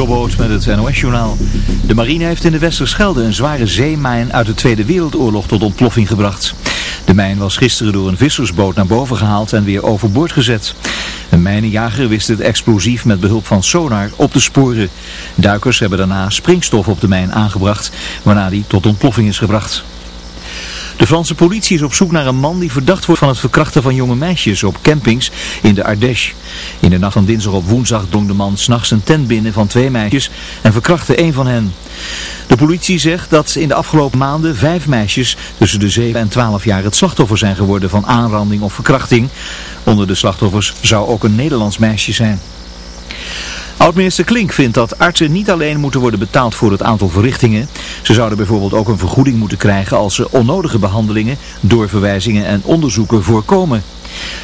Jobboot met het NOS-journaal. De marine heeft in de Westerschelde een zware zeemijn uit de Tweede Wereldoorlog tot ontploffing gebracht. De mijn was gisteren door een vissersboot naar boven gehaald en weer overboord gezet. Een mijnenjager wist het explosief met behulp van sonar op te sporen. Duikers hebben daarna springstof op de mijn aangebracht, waarna die tot ontploffing is gebracht. De Franse politie is op zoek naar een man die verdacht wordt van het verkrachten van jonge meisjes op campings in de Ardèche. In de nacht van dinsdag op woensdag drong de man s'nachts een tent binnen van twee meisjes en verkrachtte een van hen. De politie zegt dat in de afgelopen maanden vijf meisjes tussen de 7 en 12 jaar het slachtoffer zijn geworden van aanranding of verkrachting. Onder de slachtoffers zou ook een Nederlands meisje zijn. Oud-minister Klink vindt dat artsen niet alleen moeten worden betaald voor het aantal verrichtingen. Ze zouden bijvoorbeeld ook een vergoeding moeten krijgen als ze onnodige behandelingen, doorverwijzingen en onderzoeken voorkomen.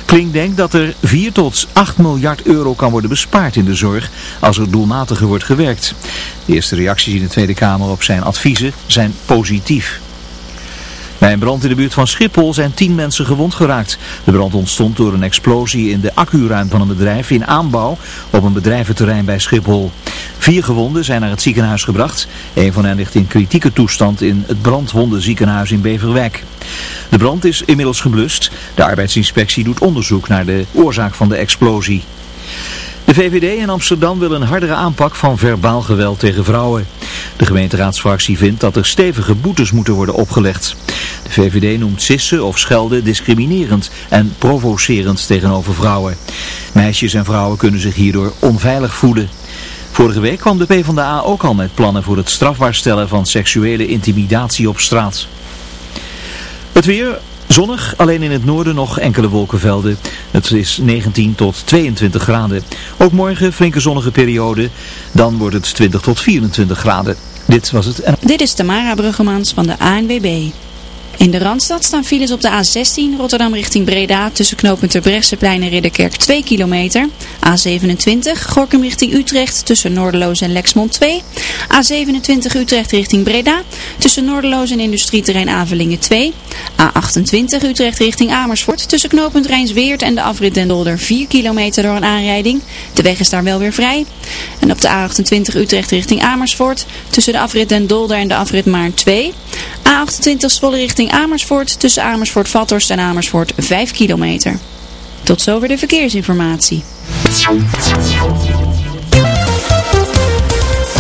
Klink denkt dat er 4 tot 8 miljard euro kan worden bespaard in de zorg als er doelmatiger wordt gewerkt. De eerste reacties in de Tweede Kamer op zijn adviezen zijn positief. Bij een brand in de buurt van Schiphol zijn tien mensen gewond geraakt. De brand ontstond door een explosie in de accuruim van een bedrijf in aanbouw op een bedrijventerrein bij Schiphol. Vier gewonden zijn naar het ziekenhuis gebracht. Een van hen ligt in kritieke toestand in het brandwondenziekenhuis in Beverwijk. De brand is inmiddels geblust. De arbeidsinspectie doet onderzoek naar de oorzaak van de explosie. De VVD in Amsterdam wil een hardere aanpak van verbaal geweld tegen vrouwen. De gemeenteraadsfractie vindt dat er stevige boetes moeten worden opgelegd. De VVD noemt sissen of schelden discriminerend en provocerend tegenover vrouwen. Meisjes en vrouwen kunnen zich hierdoor onveilig voelen. Vorige week kwam de PvdA ook al met plannen voor het strafbaar stellen van seksuele intimidatie op straat. Het weer, Zonnig, alleen in het noorden nog enkele wolkenvelden. Het is 19 tot 22 graden. Ook morgen flinke zonnige periode. Dan wordt het 20 tot 24 graden. Dit was het. Dit is Tamara Bruggemans van de ANWB. In de Randstad staan files op de A16 Rotterdam richting Breda tussen knooppunt Terbrechtseplein en Ridderkerk 2 kilometer. A27 Gorkum richting Utrecht tussen Noorderloos en Lexmond 2. A27 Utrecht richting Breda tussen Noorderloos en industrieterrein Avelingen 2. A28 Utrecht richting Amersfoort tussen knooppunt Rijnsweert en de afrit Den Dolder 4 kilometer door een aanrijding. De weg is daar wel weer vrij. En op de A28 Utrecht richting Amersfoort tussen de afrit Den Dolder en de afrit Maarn 2. A28 Zwolle richting Amersfoort tussen Amersfoort-Vathorst en Amersfoort 5 kilometer. Tot zover de verkeersinformatie.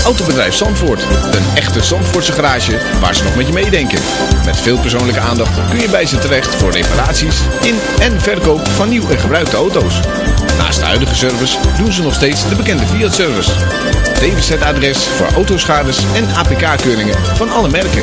Autobedrijf Zandvoort. Een echte Zandvoortse garage waar ze nog met je meedenken. Met veel persoonlijke aandacht kun je bij ze terecht voor reparaties in en verkoop van nieuw en gebruikte auto's. Naast de huidige service doen ze nog steeds de bekende Fiat-service. DWZ-adres voor autoschades en APK-keuringen van alle merken.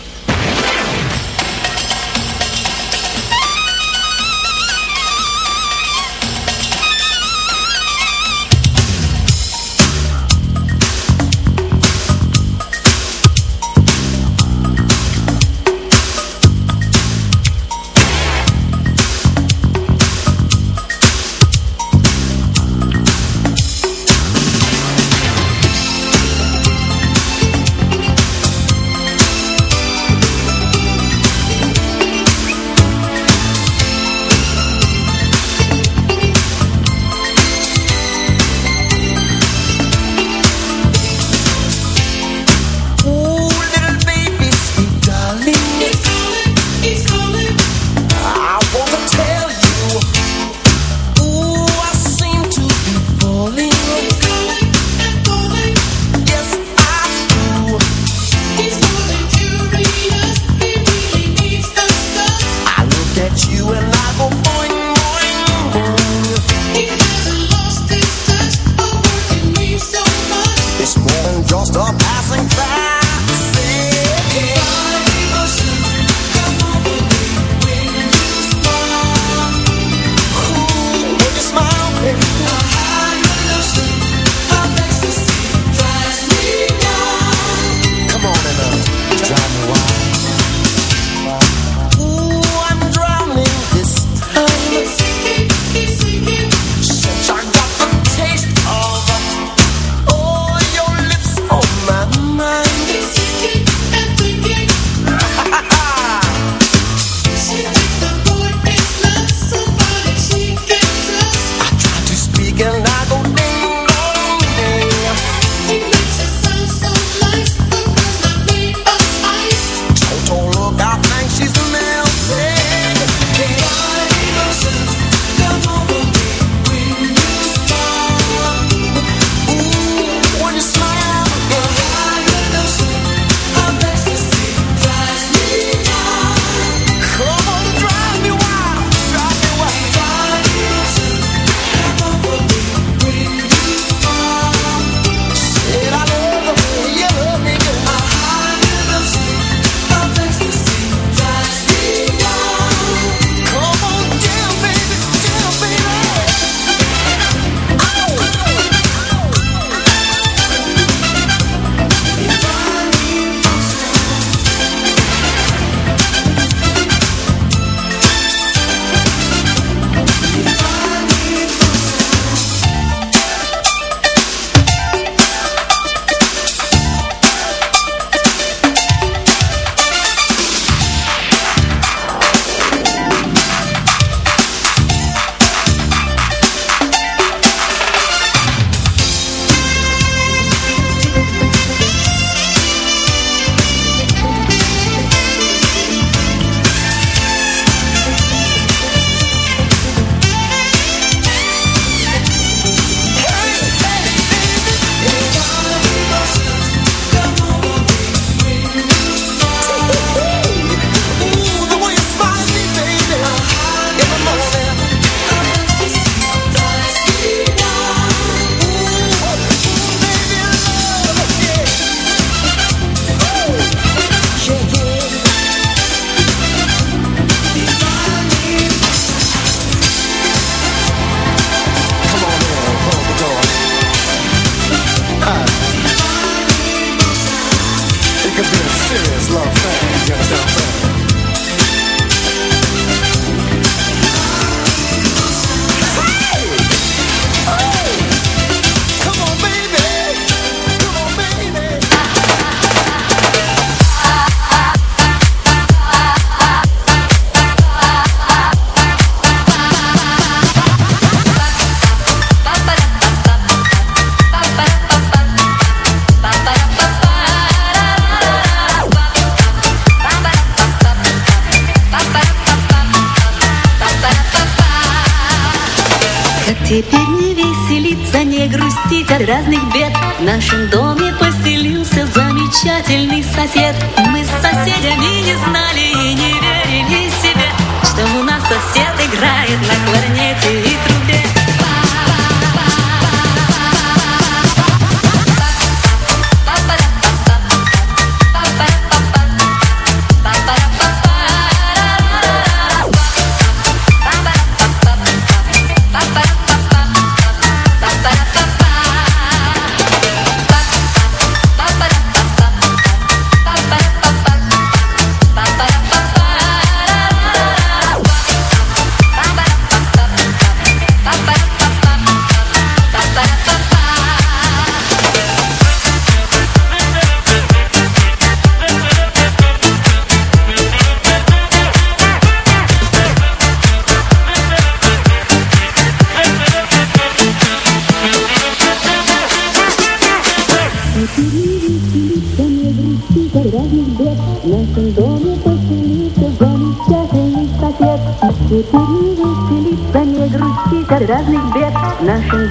разных бед В нашем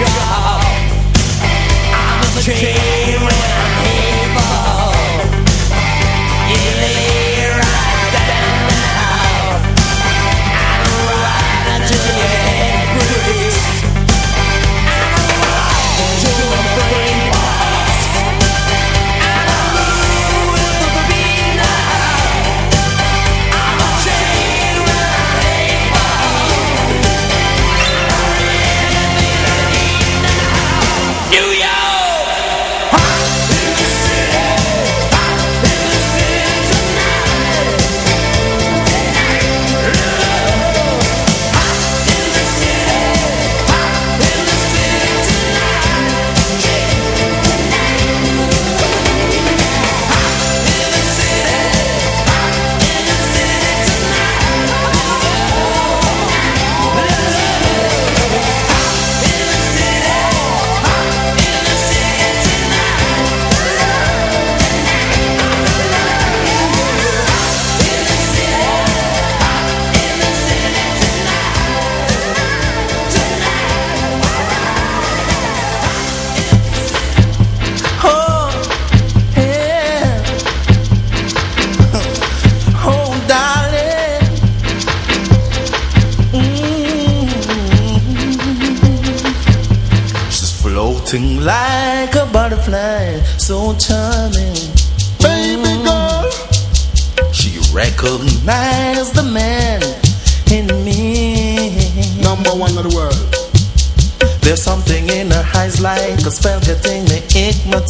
God.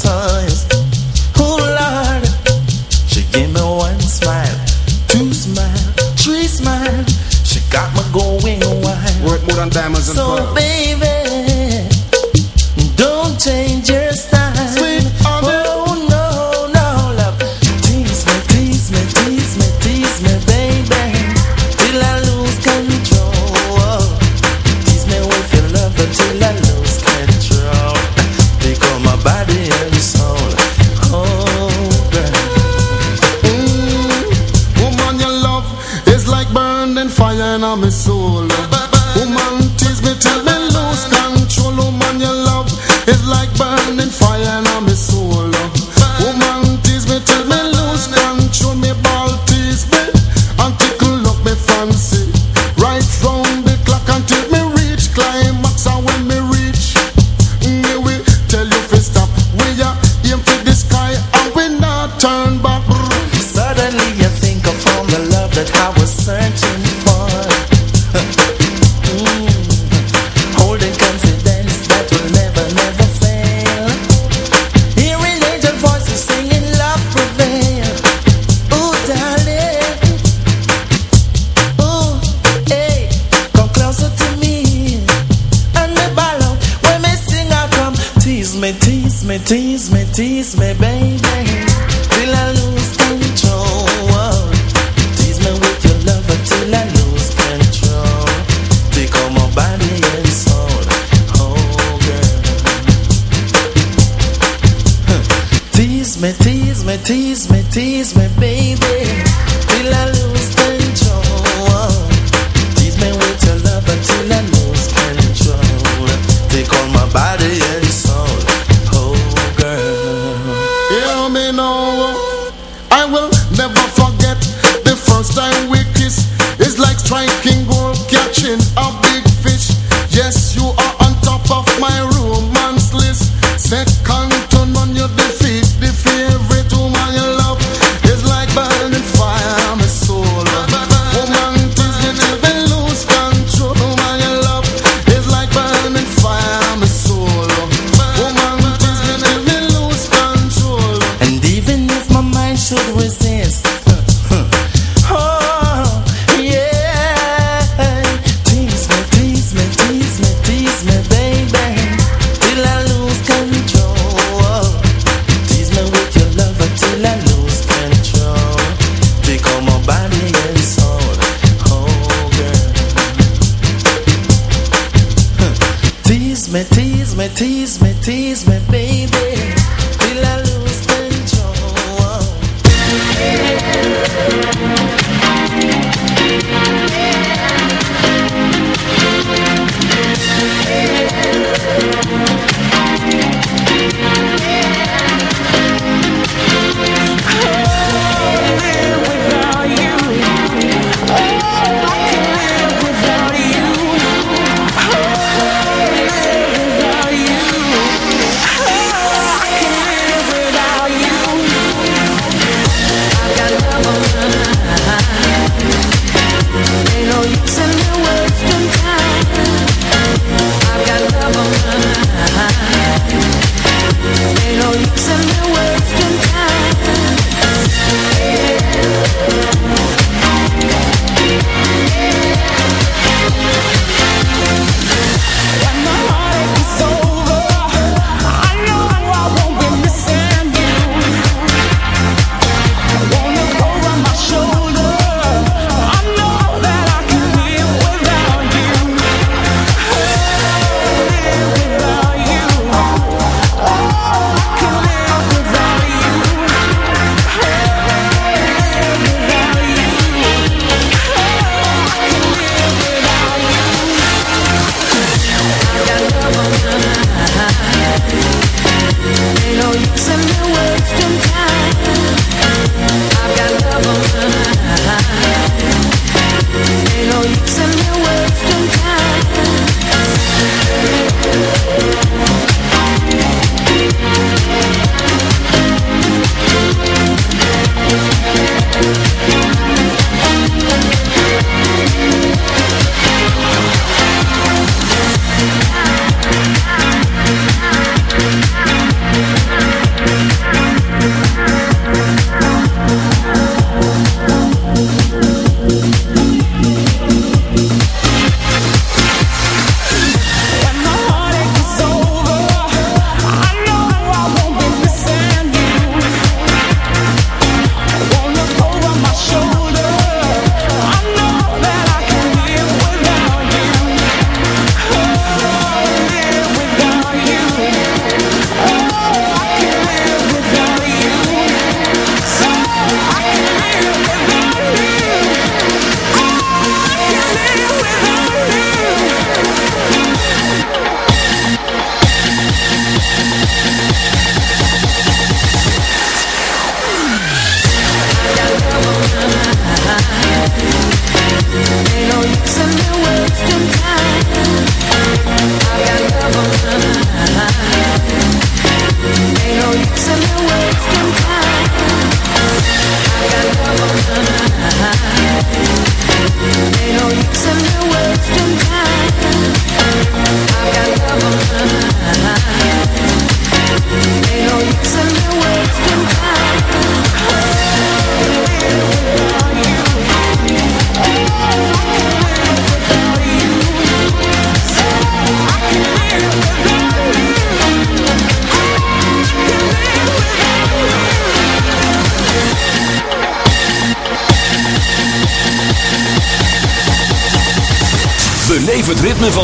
Oh Lord, she gave me one smile, two smile, three smile. She got me going wild. Worth more than diamonds and so pearls.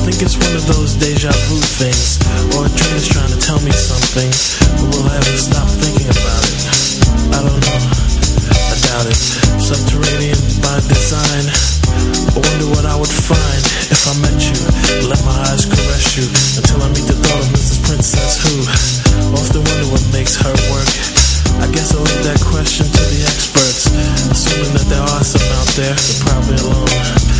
Think it's one of those deja vu things, or a dream is trying to tell me something, but will I ever stop thinking about it? I don't know. I doubt it. Subterranean by design. I wonder what I would find if I met you. Let my eyes caress you until I meet the thought of Mrs. Princess who often wonder what makes her work. I guess I'll leave that question to the experts. Assuming that there are some out there, they're probably alone.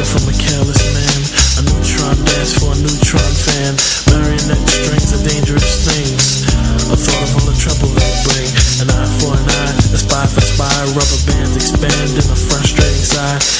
Careless from a careless man. A neutron dance for a neutron fan. Marionette strings are dangerous things. A thought of all the trouble they bring. An eye for an eye, a spy for a spy. Rubber bands expand in a frustrating sigh.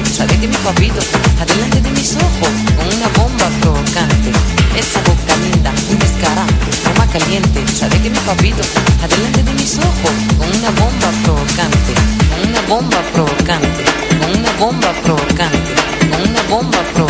Caliente. Sabe que mi papito está delante de mis ojos con una bomba provocante. Esa boca linda me dará toma caliente. Sabe que mi papito adelante de mis ojos con una bomba provocante, con una bomba provocante, con una bomba provocante, con una bomba provocante,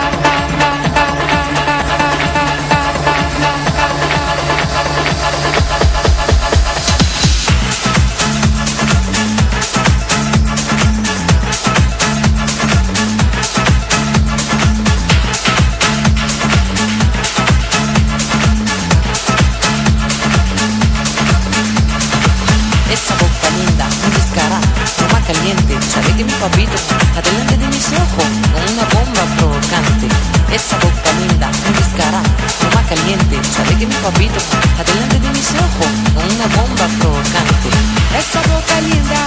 Esa boca linda, un descarado, toma caliente, sabe que mi papito adelante de mis ojos con una bomba provocante. Essa boca linda,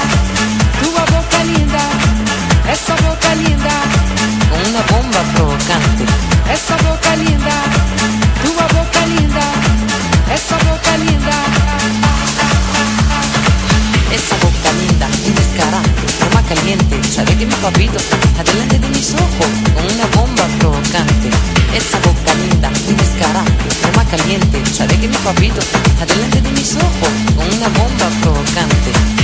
tua boca linda. Essa boca linda, Con una bomba provocante. essa boca linda. Tua boca linda. Essa boca linda. Esa boca linda, un caliente, sabe que mi papito adelante de mis ojos con una bomba provocante. Esa boca linda, un descarado, toma caliente, sabe que mi papito adelante de mis ojos con una bomba provocante.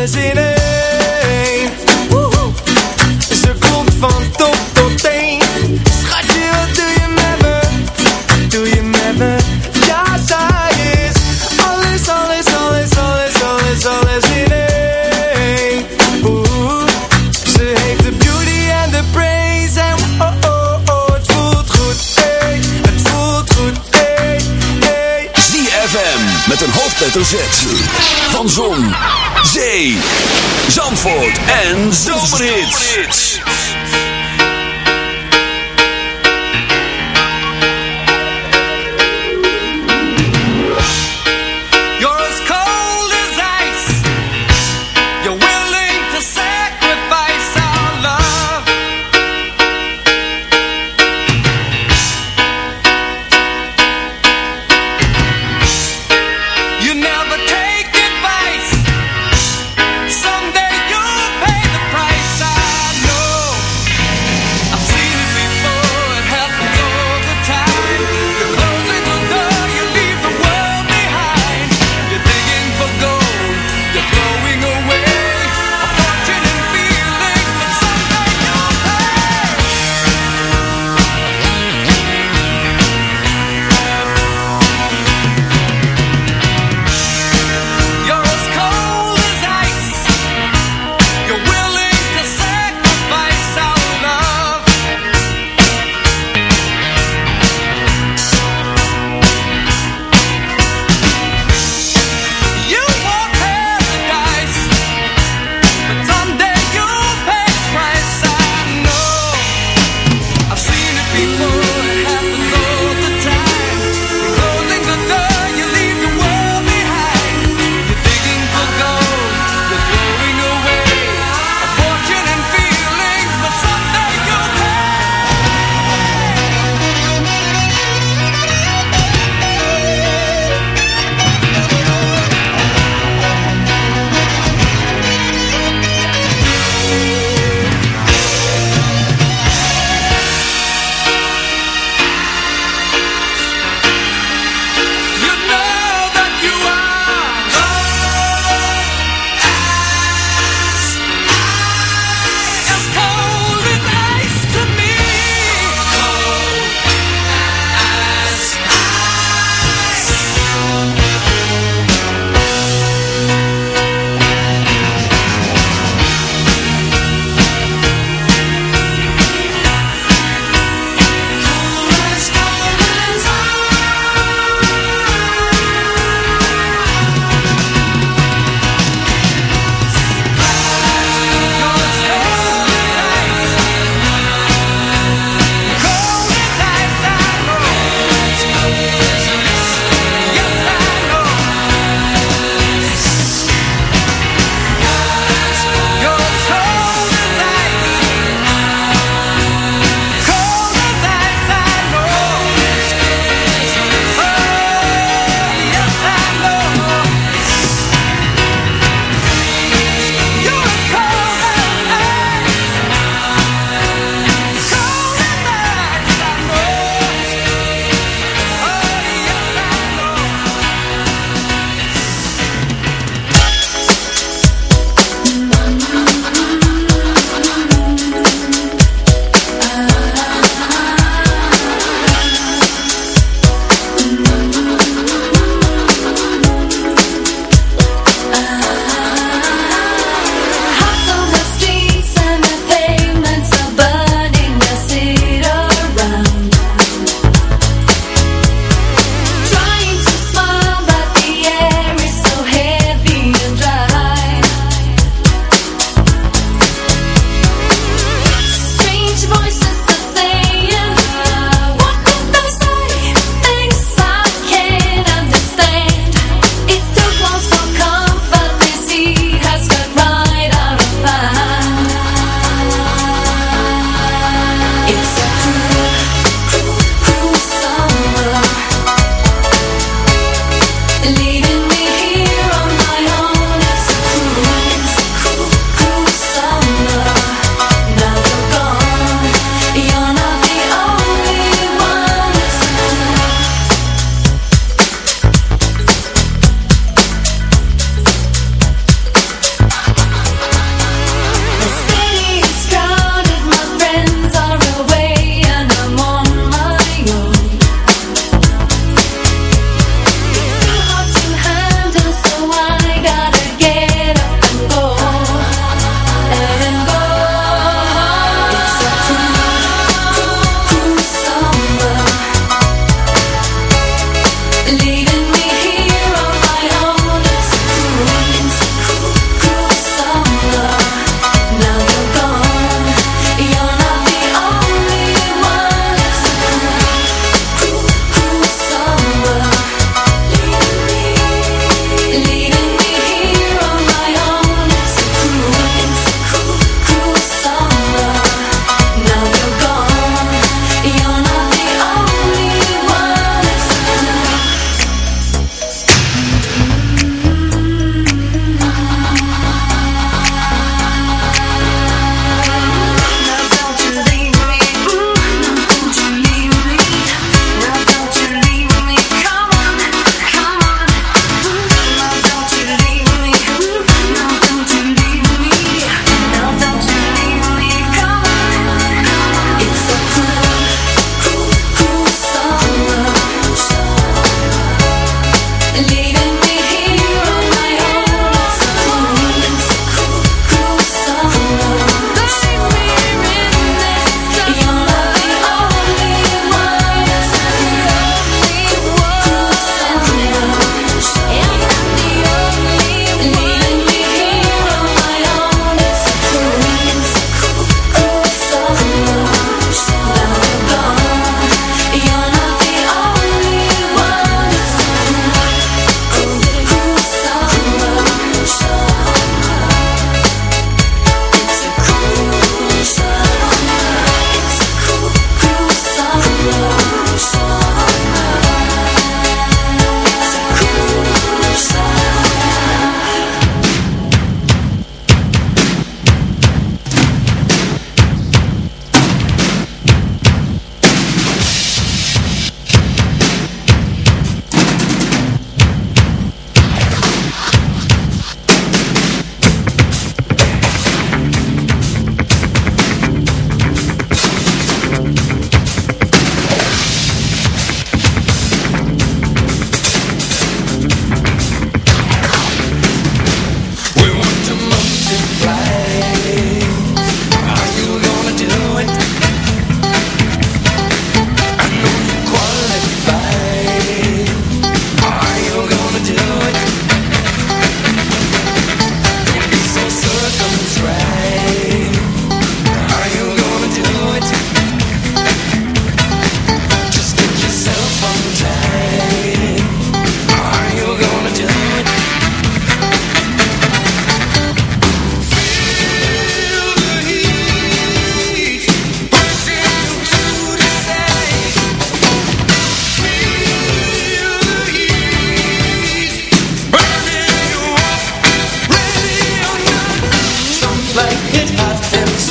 alles in één. Ze komt van top tot teen Schatje, wat doe je met me? Doe je met me? Ja, zij is alles, alles, alles, alles, alles, alles in één ze heeft de beauty en de brains En oh, oh, oh, het voelt goed, ey Het voelt goed, ey, ey ZFM met een hoofdletter Z. en Zomerhits.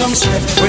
comes with